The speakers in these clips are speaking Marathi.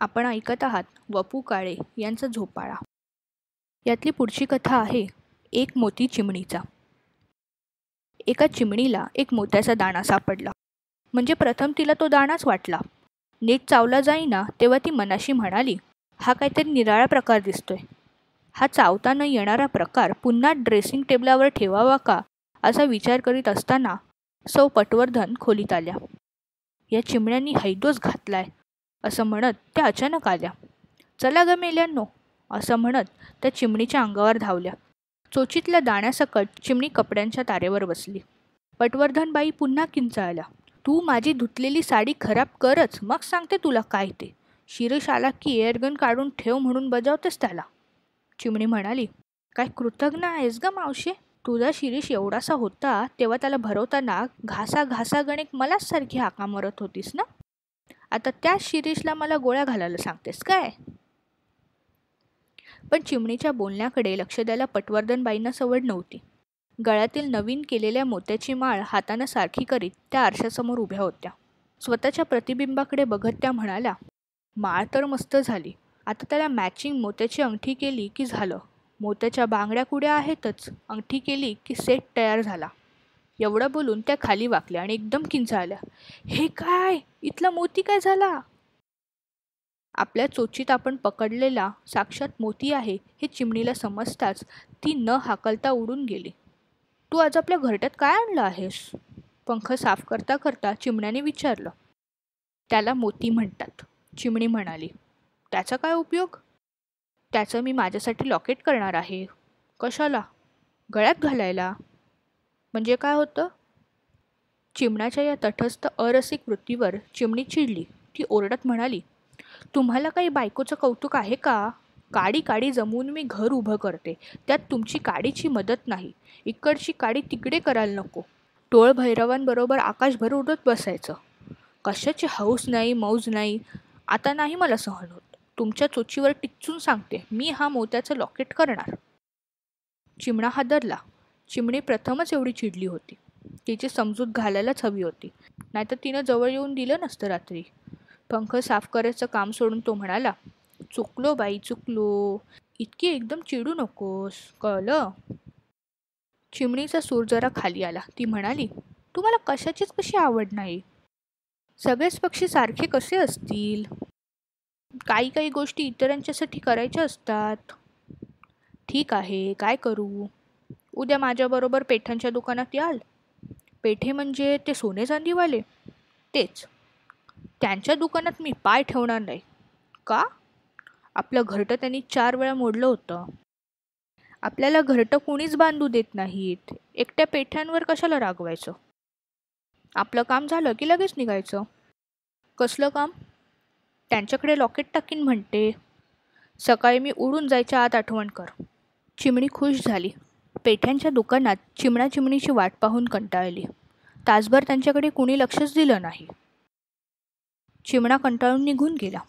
आपण ऐकत आहात वपू काळे यांचा झोपाळा. यातली पुढची कथा आहे एक मोती चिमणीचा. एका चिमणीला एक मोत्याचा दाणा सापडला. म्हणजे प्रथम तिला तो दाणाच वाटला. नीट चावला जाईना तेव्हा ती मनाशी म्हणाली हा काहीतरी निराळा प्रकार दिसतोय. हा चावता न येणारा प्रकार पुन्हा ड्रेसिंग टेबलावर ठेवावा का? असा विचार करीत असताना सौ पटवर्धन खोलीत आल्या. या चिमण्यांनी हैदोस घातलाय. असं म्हणत त्या अचानक आल्या. चला ग मेल्यांनो असं म्हणत त्या चिमणीच्या अंगावर धावल्या. चोचीतल्या दाण्यासकट चिमणी कपड्यांच्या तारेवर बसली. पटवर्धनबाई पुन्हा किंचाळल्या. तू माझी धुतलेली साडी खराब करच मग सांगते तुला काय ते. शिरीष आला की एअरगन काढून ठेव म्हणून बजावतेस त्याला. चिमणी म्हणाली काय कृतज्ञ आहेस ग मावशे? तुझा शिरीष एवढासा होता तेव्हा त्याला भरवताना घासा घासागणिक मलाच सारखी हाका मरत होतीस ना? आता त्याच शिरीषला मला गोळ्या घालायला सांगतेस काय? पण चिमणीच्या बोलण्याकडे लक्ष द्यायला पटवर्धनबाईंना सवड नव्हती. गळ्यातील नवीन केलेल्या मोत्याची माळ हातानं सारखी करीत त्या आरशासमोर उभ्या होत्या. स्वतःच्या प्रतिबिंबाकडे बघत त्या म्हणाल्या माळ तर मस्त झाली. आता त्याला मॅचिंग मोत्याची अंगठी केली की झालं. मोत्याच्या बांगड्या कुड्या आहेतच? अंगठी केली की सेट तयार झाला. एवढं बोलून त्या खाली वाकल्या आणि एकदम किंचाळल्या. हे काय? इथला मोती काय झाला? आपल्या चोचीत आपण पकडलेला साक्षात मोती आहे हे चिमणीला समजताच ती न हाकलता उडून गेली. तू आज आपल्या घरट्यात काय आणलं आहेस? पंख साफ करता करता चिमण्याने विचारलं. त्याला मोती म्हणतात. चिमणी म्हणाली त्याचा काय उपयोग? त्याचं मी माझ्यासाठी लॉकेट करणार आहे. कशाला? गळ्यात घालायला. म्हणजे काय होतं? चिमणाच्या या तटस्थ अरसिक वृत्तीवर चिमणी चिडली. ती ओरडत म्हणाली तुम्हाला काही बायकोचं कौतुक आहे का? काडी काडी जमवून मी घर उभं करते. त्यात तुमची काडीची मदत नाही. इकडची काडी तिकडे करायला नको. टोळ भैरवांबरोबर आकाशभर उडत बसायचं. कशाची हौस नाही मौज नाही. आता नाही मला सहन होत. तुमच्या चोचीवर टिचून सांगते. मी हा मोत्याचं लॉकेट करणार. चिमणा हादरला. चिमणी प्रथमच एवढी चिडली होती. तिची समजूत घालायलाच हवी होती. नाहीतर तिनं जवळ येऊन दिलं नसतं रात्री. पंख साफ करायचं काम सोडून तो म्हणाला चुकलो बाई चुकलो. इतकी एकदम चिडू नकोस. कळलं? चिमणीचा सूर जरा खाली आला. ती म्हणाली तुम्हाला कशाचीच कशी आवड नाही? सगळेच पक्षी सारखे कसे असतील? काही काही गोष्टी इतरांच्यासाठी करायच्या असतात. ठीक आहे. काय करू? उद्या माझ्याबरोबर पेठांच्या दुकानात याल. पेठे म्हणजे ते सोने चांदीवाले. तेच. त्यांच्या दुकानात मी पाय ठेवणार नाही. का? आपलं घरटं त्यांनी चार वेळा मोडलं होतं. आपल्याला घरटं कोणीच बांधू देत नाहीत. एकट्या पेठ्यांवर कशाला रागवायचं? आपलं काम झालं की लगेच निघायचं? कसलं काम? त्यांच्याकडे लॉकेट टाकीन म्हणते. सकाळी मी उडून जायच्या आत आठवण कर. चिमणी खुश झाली. पेठ्यांच्या दुकानात चिमणा चिमणीची वाट पाहून कंटाळली. तासभर त्यांच्याकडे कुणी लक्षच दिलं नाही. चिमणा कंटाळून निघून गेला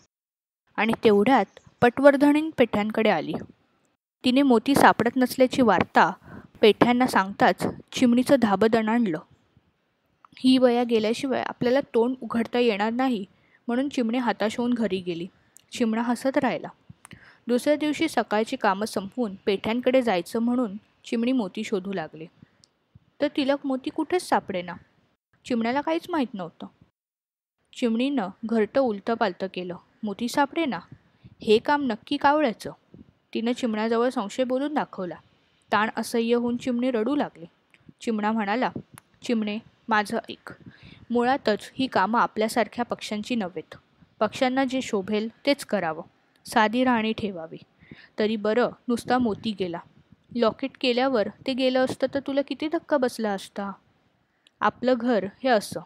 आणि तेवढ्यात पटवर्धनी पेठ्यांकडे आली. तिने मोती सापडत नसल्याची वार्ता पेठ्यांना सांगताच चिमणीचं धाबं आणलं. ही वया गेल्याशिवाय आपल्याला तोंड उघडता येणार नाही म्हणून चिमणी हाताश होऊन घरी गेली. चिमणा हसत राहिला. दुसऱ्या दिवशी सकाळची कामं संपवून पेठ्यांकडे जायचं म्हणून चिमणी मोती शोधू लागले. तर तिलक मोती कुठेच सापडेना. चिमण्याला काहीच माहीत नव्हतं. चिमणीनं घरटं उलतं पालतं केलं. मोती सापडे ना हे काम नक्की कावळ्याचं तिनं चिमण्याजवळ संशय बोलून दाखवला. ताण असह्य होऊन चिमणे रडू लागले. चिमणा म्हणाला चिमणे माझं ऐक. मुळातच ही कामं आपल्यासारख्या पक्ष्यांची नव्हेत. पक्ष्यांना जे शोभेल तेच करावं. साधी राहणी ठेवावी. तरी बरं नुसता मोती गेला. लॉकेट केल्यावर ते गेलं असतं तर तुला किती धक्का बसला असता? आपलं घर हे असं.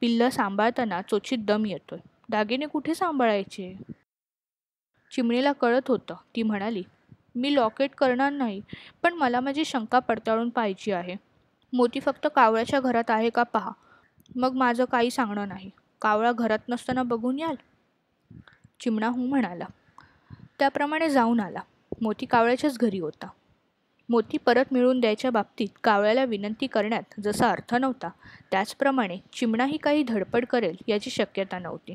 पिल्लं सांभाळताना चोचीत दम येतोय. दागिने कुठे सांभाळायचे? चिमणीला कळत होतं. ती म्हणाली मी लॉकेट करणार नाही पण मला माझी शंका पडताळून पाहायची आहे. मोती फक्त कावळ्याच्या घरात आहे का पहा? मग माझं काही सांगणं नाही. कावळा घरात नसताना बघून याल. चिमणा हू म्हणाला त्याप्रमाणे जाऊन आला. मोती कावळ्याच्याच घरी होता. मोती परत मिळवून द्यायच्या बाबतीत कावळ्याला विनंती करण्यात जसा अर्थ नव्हता त्याचप्रमाणे चिमणाही काही धडपड करेल याची शक्यता नव्हती.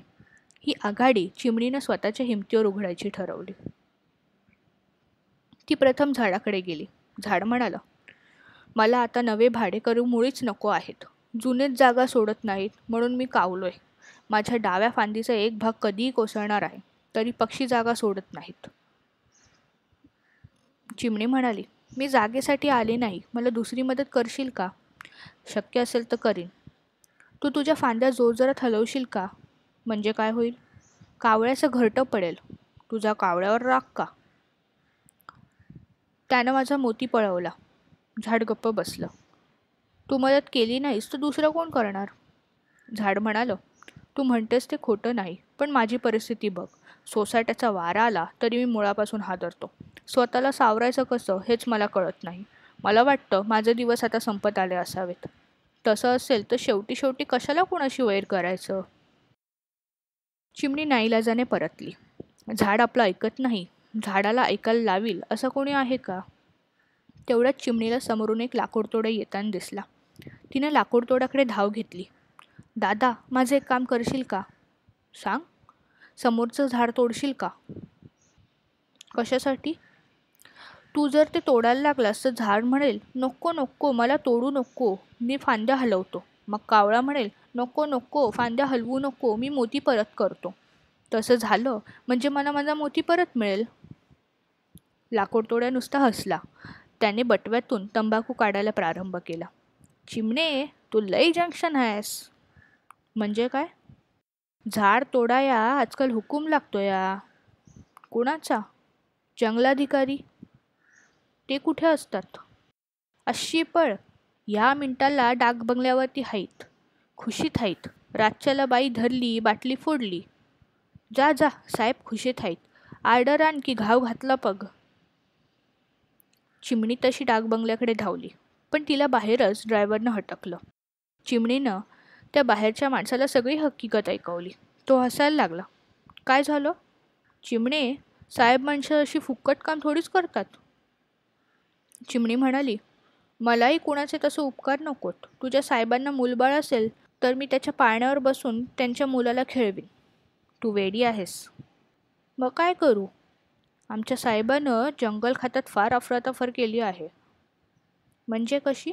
ही आघाडी चिमणीनं स्वतःच्या हिमतीवर उघडायची ठरवली. ती प्रथम झाडाकडे गेली. झाड म्हणालं मला आता नवे भाडेकरू मुळीच नको आहेत. जुनेच जागा सोडत नाहीत म्हणून मी कावलोय. माझ्या डाव्या फांदीचा एक भाग कधीही कोसळणार आहे तरी पक्षी जागा सोडत नाहीत. चिमणी म्हणाली मी जागेसाठी आले नाही. मला दुसरी मदत करशील का? शक्य असेल तर करीन. तू तुझ्या फांद्या जोरजोरात हलवशील का? म्हणजे काय होईल? कावळ्याचं घरटं पडेल. तुझा कावळ्यावर राग का? त्यानं माझा मोती पळवला. झाड गप्प बसलं. तू मदत केली नाहीस तर दुसरं कोण करणार? झाड म्हणालं. तू म्हणतेस ते खोटं नाही पण माझी परिस्थिती बघ. सोसायट्याचा वारा आला तरी मी मुळापासून हादरतो. स्वतःला सावरायचं कसं हेच मला कळत नाही. मला वाटतं माझे दिवस आता संपत आले असावेत. तसं असेल तर शेवटी शेवटी कशाला कोणाशी वैर करायचं? चिमणी नाईलाजाने परतली. झाड आपलं ऐकत नाही. झाडाला ऐकायला लावील असं कोणी आहे का? तेवढ्याच चिमणीला समोरून एक लाकूडतोडा येताना दिसला. तिने लाकूडतोड्याकडे धाव घेतली. दादा माझं एक काम करशील का? सांग. समोरचं झाड तोडशील का? कशासाठी? तू जर ते तोडायला लागलास तर झाड म्हणेल नको नको मला तोडू नको मी फांद्या हलवतो. मग कावळा म्हणेल नको नको फांद्या हलवू नको मी मोती परत करतो. तसं झालं म्हणजे मला माझा मोती परत मिळेल. लाकूडतोड्या नुसता हसला. त्याने बटव्यातून तंबाखू काढायला प्रारंभ केला. चिमणे तू लई जंक्शन आहेस. म्हणजे काय? झाड तोडाया आजकाल हुकूम लागतो या. कुणाचा? जंगलाधिकारी. ते कुठे असतात? अशी पळ ह्या मिनिटाला डाक बंगल्यावरती आहेत खुशीत आहेत रातच्याला बाई धरली बाटली फोडली. जा जा साहेब खुशीत आहेत आर्डर आण की घाव घातला पग. चिमणी तशी डाक बंगल्याकडे धावली पण तिला बाहेरच ड्रायव्हरनं हटकलं. चिमणीनं त्या बाहेरच्या माणसाला सगळी हकीकत ऐकवली. तो हसायला लागला. काय झालं? चिमणे साहेब माणसं अशी फुकट काम थोडीच करतात. चिमणी म्हणाली मलाही कुणाचे तसं उपकार नकोत. तुझ्या साहेबांना मुलबाळ असेल तर मी त्याच्या पाळण्यावर बसून त्यांच्या मुलाला खेळवीन. तू वेडी आहेस. मग काय करू? आमच्या साहेबानं जंगल खात्यात फार अफरातफर केली आहे. म्हणजे कशी?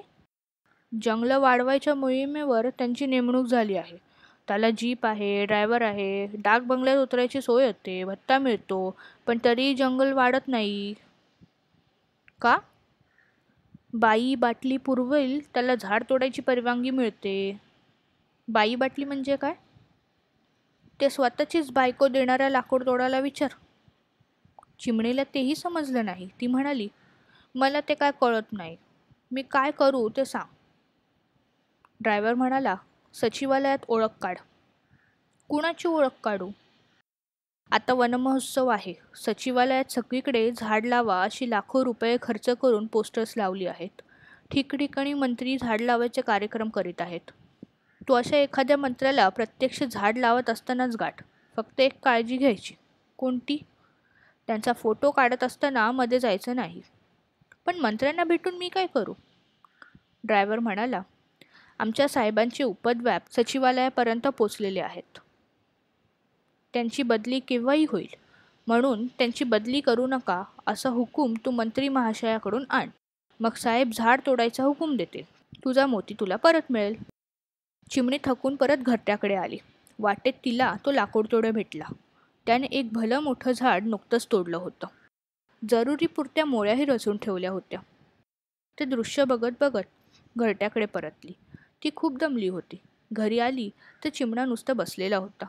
जंगलं वाढवायच्या मोहिमेवर त्यांची नेमणूक झाली आहे. त्याला जीप आहे ड्रायव्हर आहे डाक बंगल्यात उतरायची सोय होते भत्ता मिळतो पण तरीही जंगल वाढत नाही. का? बाई बाटली पुरवेल त्याला झाड तोडायची परवानगी मिळते. बाई बाटली म्हणजे काय? ते स्वतःचीच बायको देणाऱ्या लाकूड तोडायला विचार. चिमणीला तेही समजलं नाही. ती म्हणाली मला ते काय कळत नाही. मी काय करू ते सांग. ड्रायव्हर म्हणाला सचिवालयात ओळख काढ. कुणाची ओळख काढू? आता वनमहोत्सव आहे. सचिवालयात सगळीकडे झाड लावा अशी लाखो रुपये खर्च करून पोस्टर्स लावली आहेत. ठिकठिकाणी मंत्री झाड लावायचे कार्यक्रम करीत आहेत. तू अशा एखाद्या मंत्र्याला प्रत्यक्ष झाड लावत असतानाच गाठ. फक्त एक काळजी घ्यायची. कोणती? त्यांचा फोटो काढत असताना मध्ये जायचं नाही. पण मंत्र्यांना भेटून मी काय करू? ड्रायव्हर म्हणाला आमच्या साहेबांचे उपद्व्याप सचिवालयापर्यंत पोचलेले आहेत. त्यांची बदली केव्हाही होईल. म्हणून त्यांची बदली करू नका असा हुकूम तू मंत्री महाशयाकडून आण. मग साहेब झाड तोडायचा हुकूम देतील. तुझा मोती तुला परत मिळेल. चिमणी थकून परत घरट्याकडे आली. वाटेत तिला तो लाकूड भेटला. त्याने एक भलं मोठं झाड नुकतंच तोडलं होतं. जरुरीपुरत्या मोळ्याही रचून ठेवल्या होत्या. ते दृश्य बघत बघत घरट्याकडे परतली. ती खूप दमली होती. घरी आली तर चिमणा नुसतं बसलेला होता.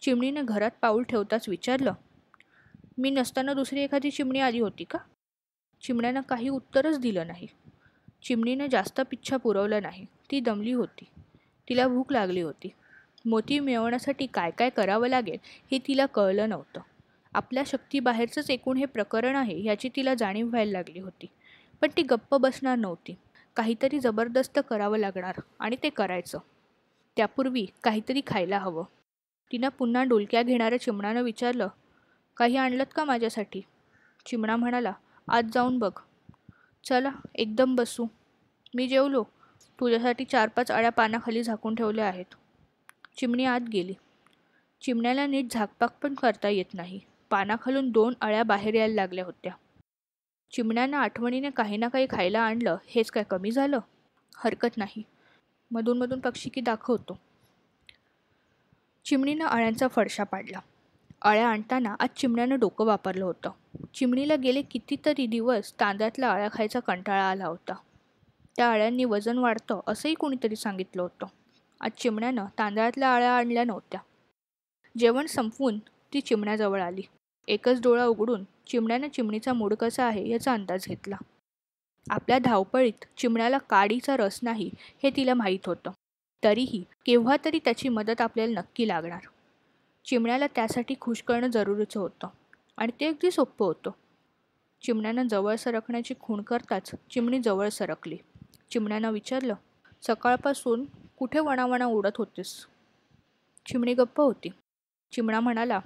चिमणीने घरात पाऊल ठेवताच विचारलं मी नसताना दुसरी एखादी चिमणी आली होती का? चिमण्यानं काही उत्तरच दिलं नाही. चिमणीनं जास्त पिच्छा पुरवलं नाही. ती दमली होती. तिला भूक लागली होती. मोती मिळवण्यासाठी काय काय करावं लागेल हे तिला कळलं नव्हतं. आपल्या शक्तीबाहेरचंच एकूण हे प्रकरण आहे याची तिला जाणीव व्हायला लागली होती. पण ती गप्प बसणार नव्हती. काहीतरी जबरदस्त करावं लागणार आणि ते करायचं. त्यापूर्वी काहीतरी खायला हवं. तिनं पुन्हा डोलक्या घेणाऱ्या चिमणानं विचारलं काही आणलत का माझ्यासाठी? चिमणा म्हणाला आज जाऊन बघ. चला एकदम बसू. मी जेवलो. तुझ्यासाठी चार पाच अळ्या पानाखाली झाकून ठेवल्या आहेत. चिमणी आत गेली. चिमण्याला नीट झाकपाक पण करता येत नाही. पानाखालून दोन अळ्या बाहेर यायला लागल्या होत्या. चिमण्यानं आठवणीने काही ना काही खायला आणलं. हेच काय कमी झालं? हरकत नाही. मधूनमधून पक्षी की दाखवतो. चिमणीनं अळ्यांचा फडशा पाडला. अळ्या आणताना आज चिमण्यानं डोकं वापरलं होतं. चिमणीला गेले कितीतरी दिवस तांदळातला अळ्या खायचा कंटाळा आला होता. त्या अळ्यांनी वजन वाढतं असंही कोणीतरी सांगितलं होतं. आज चिमण्यानं तांदळातल्या अळ्या आणल्या नव्हत्या. जेवण संपवून ती चिमण्याजवळ आली. एकच डोळा उघडून चिमण्यानं चिमणीचा मूड कसा आहे याचा अंदाज घेतला. आपल्या धावपळीत चिमण्याला काडीचा रस नाही हे तिला माहीत होतं. तरीही केव्हा तरी त्याची मदत आपल्याला नक्की लागणार. चिमण्याला त्यासाठी खुश करणं जरुरीचं होतं आणि ते अगदी सोपं होतं. चिमण्यानं जवळ सरकण्याची खूण करताच चिमणी जवळ सरकली. चिमण्यानं विचारलं सकाळपासून कुठे वणावणा उडत होतीस? चिमणी गप्प होती. चिमणा म्हणाला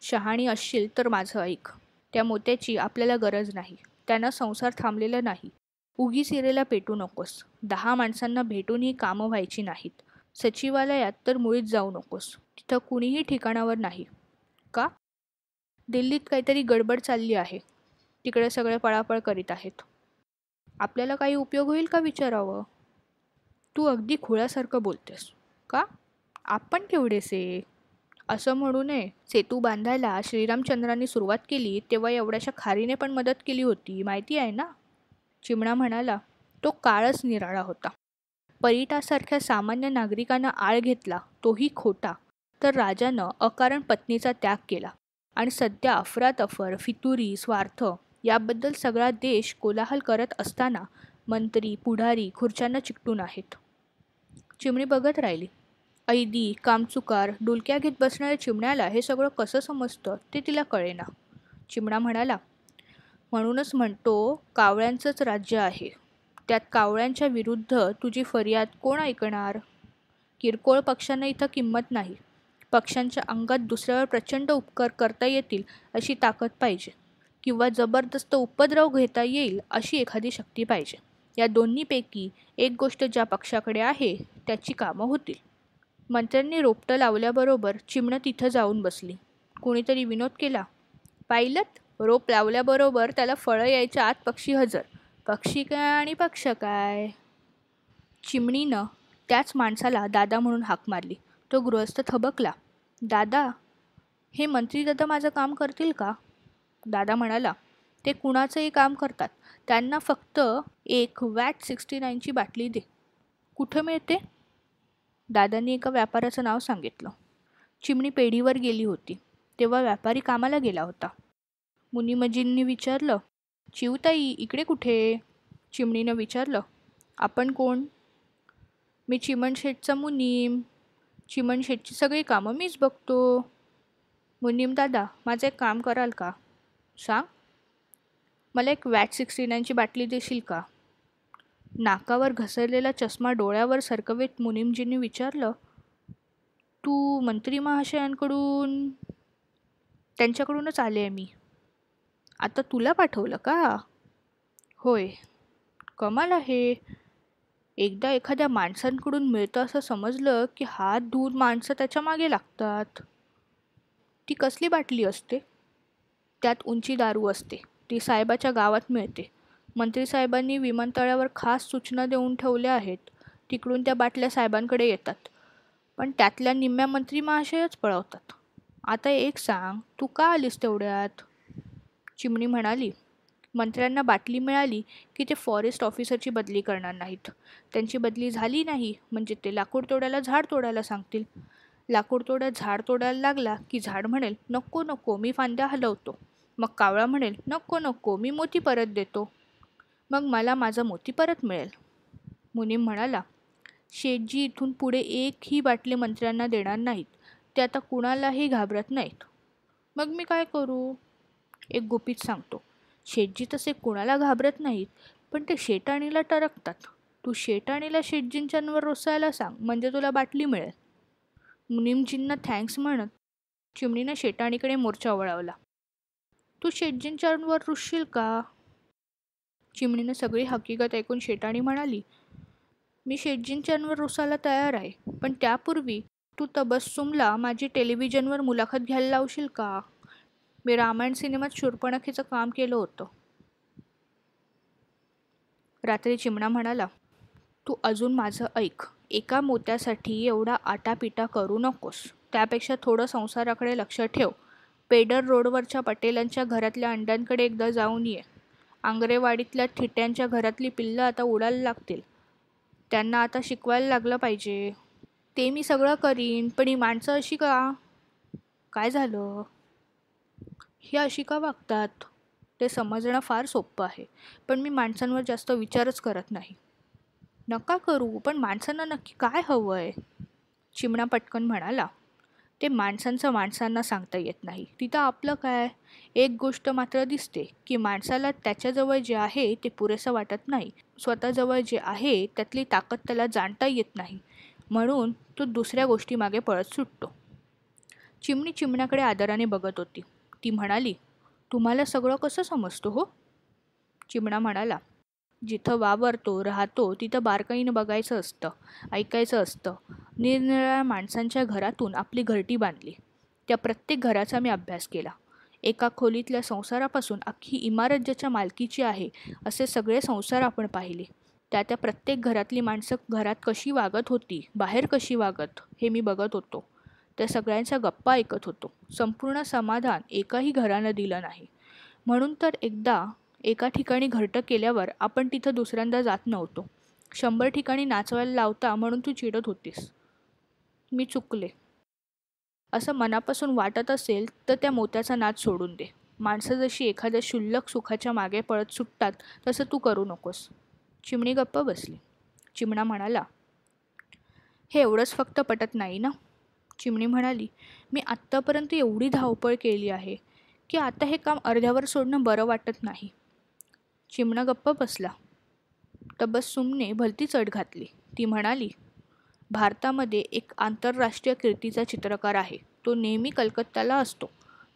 शहाणी असशील तर माझं ऐक. त्या मोत्याची आपल्याला गरज नाही. त्यानं संसार थांबलेला नाही. उगी सिरेला पेटू नकोस. दहा माणसांना भेटूनही कामं व्हायची नाहीत. सचिवालयात तर मुळीच जाऊ नकोस. तिथं कुणीही ठिकाणावर नाही. का? दिल्लीत काहीतरी गडबड चालली आहे. तिकडे सगळे पळापळ करीत आहेत. आपल्याला काही उपयोग होईल का विचारावं? तू अगदी खुळ्यासारखं बोलतेस. का? आपण केवढेसे असं म्हणू नये. सेतू बांधायला श्रीरामचंद्रांनी सुरुवात केली तेव्हा एवढ्याशा खारीने पण मदत केली होती. माहिती आहे ना? चिमणा म्हणाला तो काळच निराळा होता. परीटासारख्या सामान्य नागरिकांना आळ घेतला तोही खोटा. तर राजानं अकारण पत्नीचा त्याग केला. आणि सध्या अफरातफर फितुरी स्वार्थ याबद्दल सगळा देश कोलाहल करत असताना मंत्री पुढारी खुर्च्यांना चिकटून आहेत. चिमणी बघत राहिली. ऐदी कामचुकार डुलक्या घेत बसणाऱ्या चिमण्याला हे सगळं कसं समजतं ते तिला कळेना. चिमणा म्हणाला म्हणूनच म्हणतो कावळ्यांचंच राज्य आहे. त्यात कावळ्यांच्या विरुद्ध तुझी फरियाद कोण ऐकणार? किरकोळ पक्षांना इथं किंमत नाही. पक्ष्यांच्या अंगात दुसऱ्यावर प्रचंड उपकार करता येतील अशी ताकद पाहिजे. किंवा जबरदस्त उपद्रव घेता येईल अशी एखादी शक्ती पाहिजे. या दोन्हीपैकी एक गोष्ट ज्या पक्षाकडे आहे त्याची कामं होतील. मंत्र्यांनी रोपटं लावल्याबरोबर चिमणं तिथं जाऊन बसली. कोणीतरी विनोद केला. पाहिलंत रोप लावल्याबरोबर त्याला फळं यायच्या आत पक्षी हजर. पक्षी काय आणि पक्ष काय? चिमणीनं त्याच माणसाला दादा म्हणून हाक मारली. तो गृहस्थ थबकला. दादा हे मंत्री दादा माझं काम करतील का? दादा म्हणाला ते कुणाचंही काम करतात. त्यांना फक्त एक वॅट सिक्स्टी नाईनची बाटली दे. कुठं मिळते? दादांनी एका व्यापाराचं नाव सांगितलं. चिमणी पेढीवर गेली होती. तेव्हा व्यापारी कामाला गेला होता. मुनिमजींनी विचारलं चिवताई इकडे कुठे? चिमणीनं विचारलं आपण कोण? मी चिमणशेठचा मुनीम. चिमणशेठची सगळी कामं मीच बघतो. मुनीम दादा माझं एक काम कराल का? सांग. मला एक वॅट सिक्स्टी नाईनची बाटली देशील का? नाकावर घसरलेला चष्मा डोळ्यावर सरकवेत मुनीमजींनी विचारलं तू मंत्री महाशयांकडून त्यांच्याकडूनच आले आहे मी. आता तुला पाठवलं का? होय. कमाल आहे. एकदा एखाद्या माणसांकडून मिळतं असं समजलं की हात धुवून माणसं त्याच्यामागे लागतात. ती कसली बाटली असते? त्यात उंची दारू असते. ती साहेबाच्या गावात मिळते. मंत्री साहेबांनी विमानतळावर खास सूचना देऊन ठेवल्या आहेत. तिकडून त्या बाटल्या साहेबांकडे येतात. पण त्यातल्या निम्म्या मंत्री महाशयच पळवतात. आता एक सांग तू का आलीस तेवढ्यात? चिमणी म्हणाली मंत्र्यांना बाटली मिळाली की ते फॉरेस्ट ऑफिसरची बदली करणार नाहीत. त्यांची बदली झाली नाही म्हणजे ते लाकूड तोडायला झाड तोडायला सांगतील. लाकूड तोडा झाड तोडायला लागला की झाड म्हणेल नको नको मी फांद्या हलवतो. मग कावळा म्हणेल नको नको मी मोती परत देतो. मग मला माझा मोती परत मिळेल. मुनीम म्हणाला शेठजी इथून पुढे एकही बाटली मंत्र्यांना देणार नाहीत. ते आता कुणालाही घाबरत नाहीत. मग मी काय करू? एक गुपित सांगतो शेटजी तसे कुणाला घाबरत नाहीत पण ते शेटाणीला टरकतात. तू शेटाणीला शेटजींच्यांवर रोसायला सांग म्हणजे तुला बाटली मिळेल. मुनिमजींना थँक्स म्हणत चिमणीनं शेटाणीकडे मोर्चा वळवला. तू शेटजींच्यांवर रुसशील का? चिमणीनं सगळी हकीकत ऐकून शेटाणी म्हणाली मी शेटजींच्यांवर रुसायला तयार आहे पण त्यापूर्वी तू तबस्सुमला माझी टेलिव्हिजनवर मुलाखत घ्यायला लावशील का? मी रामायण सिनेमात शूर्पणखीचं काम केलं होतं. रात्री चिमणा म्हणाला तू अजून माझं ऐक. एका मोत्यासाठी एवढा आटापिटा करू नकोस. त्यापेक्षा थोडं संसाराकडे लक्ष ठेव. पेडर रोडवरच्या पटेलांच्या घरातल्या अंड्यांकडे एकदा जाऊन ये. आंग्रेवाडीतल्या ठिट्यांच्या घरातली पिल्लं आता उडायला लागतील. त्यांना आता शिकवायला लागलं पाहिजे. ते मी सगळं करीन पण ही माणसं अशी का? काय झालं? ही अशी का वागतात? ते समजणं फार सोपं आहे. पण मी माणसांवर जास्त विचारच करत नाही. नका करू पण माणसांना नक्की काय हवं आहे चिमणा पटकन म्हणाला. ते माणसांचं माणसांना सांगता येत नाही. तिथं आपलं काय? एक गोष्ट मात्र दिसते की माणसाला त्याच्याजवळ जे आहे ते पुरेसं वाटत नाही. स्वतःजवळ जे आहे त्यातली ताकद त्याला जाणता येत नाही. म्हणून तो दुसऱ्या गोष्टीमागे पळत सुटतो. चिमणी चिमण्याकडे आदराने बघत होती. ती म्हणाली तुम्हाला सगळं कसं समजतो हो? चिमणा म्हणाला जिथं वावरतो राहतो तिथं बारकाईनं बघायचं असतं ऐकायचं असतं. निरनिराळ्या माणसांच्या घरातून आपली घरटी बांधली. त्या प्रत्येक घराचा मी अभ्यास केला. एका खोलीतल्या संसारापासून अख्खी इमारत ज्याच्या मालकीची आहे असे सगळे संसार आपण पाहिले. त्या त्या प्रत्येक घरातली माणसं घरात कशी वागत होती बाहेर कशी वागत हे मी बघत होतो. त्या सगळ्यांच्या गप्पा ऐकत होतो. संपूर्ण समाधान एकाही घरानं दिलं नाही. म्हणून तर एकदा एका ठिकाणी घरटं केल्यावर आपण तिथं दुसऱ्यांदा जात नव्हतो. शंभर ठिकाणी नाचवायला लावता म्हणून तू चिडत होतीस. मी चुकले. असं मनापासून वाटत असेल तर त्या मोत्याचा नाच सोडून दे. माणसं जशी एखाद्या शुल्लक सुखाच्या मागे पळत सुटतात तसं तू करू नकोस. चिमणी गप्प बसली. चिमणा म्हणाला हे एवढंच फक्त पटत नाही ना? चिमणी म्हणाली मी आत्तापर्यंत एवढी धावपळ केली आहे की आता हे काम अर्ध्यावर सोडणं बरं वाटत नाही. चिमणा गप्प बसला. तबस्सुमने भलती चढ घातली. ती म्हणाली भारतामध्ये एक आंतरराष्ट्रीय कीर्तीचा चित्रकार आहे. तो नेहमी कलकत्त्याला असतो.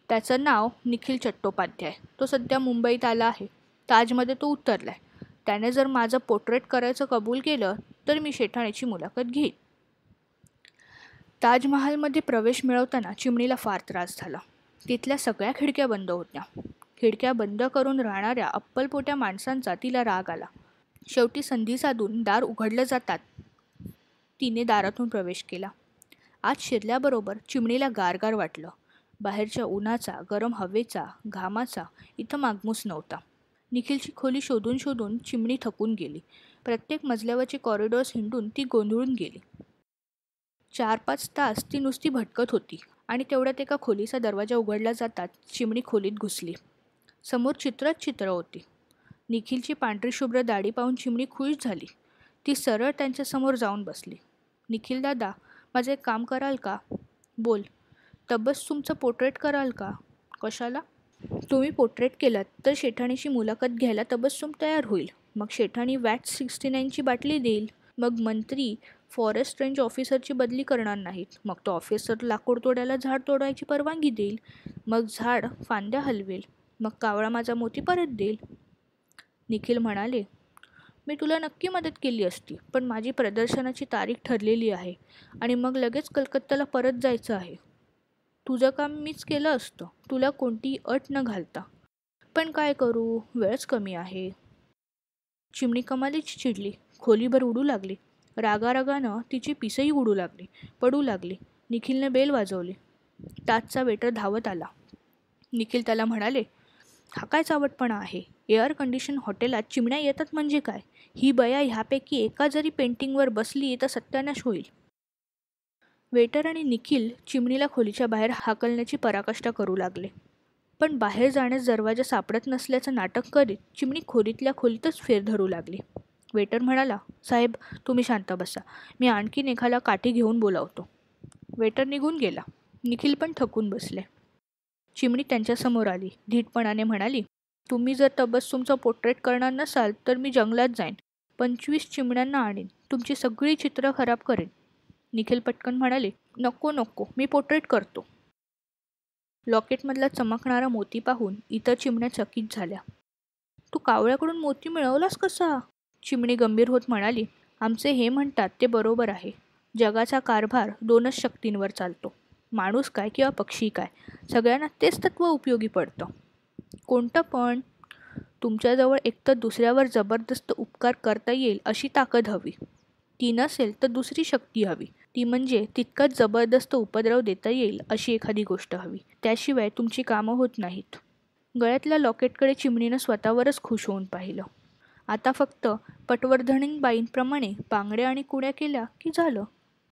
त्याचं नाव निखिल चट्टोपाध्याय. तो सध्या मुंबईत आला आहे. ताजमध्ये तो उतरला आहे त्याने जर माझं पोर्ट्रेट करायचं कबूल केलं तर मी शेठाण्याची मुलाखत घेईन. ताजमहालमध्ये प्रवेश मिळवताना चिमणीला फार त्रास झाला. तिथल्या सगळ्या खिडक्या बंद होत्या. खिडक्या बंद करून राहणाऱ्या अप्पलपोट्या माणसांचा तिला राग आला. शेवटी संधी साधून दार उघडलं जातात. तिने दारातून प्रवेश केला. आज शिरल्याबरोबर चिमणीला गारगार वाटलं. बाहेरच्या उन्हाचा गरम हवेचा घामाचा इथं मागमूस नव्हता. निखिलची खोली शोधून शोधून चिमणी थकून गेली. प्रत्येक मजल्यावरचे कॉरिडॉर्स हिंडून ती गोंधळून गेली. चार पाच तास ती नुसती भटकत होती आणि तेवढ्यात एका खोलीचा दरवाजा उघडला जातात चिमणी खोलीत घुसली. समोर चित्रच चित्र होती. निखिलची पांढरी शुभ्र दाढी पाहून चिमणी खुश झाली. ती सरळ त्यांच्यासमोर जाऊन बसली. निखिल दादा माझं एक काम कराल का? बोल. तब्बस तुमचं पोर्ट्रेट कराल का? कशाला? तुम्ही पोर्ट्रेट केलात तर शेठाणीची मुलाखत घ्यायला तबस्सुम तयार होईल. मग शेठाणी वॅट सिक्स्टी नाईनची बाटली देईल. मग मंत्री फॉरेस्ट रेंज ऑफिसरची बदली करणार नाहीत. मग तो ऑफिसर लाकूडतोड्याला झाड तोडायची परवानगी देईल. मग झाड फांद्या हलवेल. मग कावळा माझा मोती परत देईल. निखिल म्हणाले मी तुला नक्की मदत केली असती पण माझी प्रदर्शनाची तारीख ठरलेली आहे आणि मग लगेच कलकत्त्याला परत जायचं आहे. तुझं काम मीच केलं असतं. तुला कोणतीही अट न घालता. पण काय करू? वेळच कमी आहे. चिमणी कमालीच चिडली. खोलीभर उडू लागली. रागारागानं तिची पिसही उडू लागली पडू लागली. निखिलने बेल वाजवली. ताजचा वेटर धावत आला. निखिल त्याला म्हणाले हा काय चावटपणा आहे? एअर कंडिशन हॉटेलात चिमण्या येतात म्हणजे काय? ही बया ह्यापैकी एका जरी पेंटिंगवर बसली तर सत्यानाश होईल. वेटर आणि निखिल चिमणीला खोलीच्या बाहेर हाकलण्याची पराकाष्ठा करू लागले. पण बाहेर जाण्यास दरवाजा सापडत नसल्याचं नाटक करीत चिमणी खोलीतल्या खोलीतच फेर धरू लागली. वेटर म्हणाला साहेब तुम्ही शांत बसा. मी आणखीन एखादा काठी घेऊन बोलावतो. वेटर निघून गेला. निखिल पण थकून बसले. चिमणी त्यांच्यासमोर आली. धीटपणाने म्हणाली तुम्ही जर तबस्सुमचं पोर्ट्रेट करणार नसाल तर मी जंगलात जाईन. पंचवीस चिमण्यांना आणीन. तुमची सगळी चित्र खराब करेन. निखिल पटकन म्हणाले नको नको. मी पोर्ट्रेट करतो. लॉकेटमधला चमकणारा मोती पाहून इतर चिमण्या चकित झाल्या. तू कावळ्याकडून मोती मिळवलास कसा? चिमणी गंभीर होत म्हणाली आमचे हे म्हणतात ते बरोबर आहे. जगाचा कारभार दोनच शक्तींवर चालतो. माणूस काय किंवा पक्षी काय सगळ्यांना तेच तत्त्व उपयोगी पडतं. कोणतं पण तुमच्याजवळ एकतर दुसऱ्यावर जबरदस्त उपकार करता येईल अशी ताकद हवी. ती नसेल तर दुसरी शक्ती हवी. ती म्हणजे तितकंच जबरदस्त उपद्रव देता येईल अशी एखादी गोष्ट हवी. त्याशिवाय तुमची कामं होत नाहीत. गळ्यातल्या लॉकेटकडे चिमणीनं स्वतःवरच खुश होऊन पाहिलं. आता फक्त पटवर्धनीबाईंप्रमाणे बांगड्या आणि कुड्या केल्या की झालं?